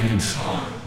fucking song.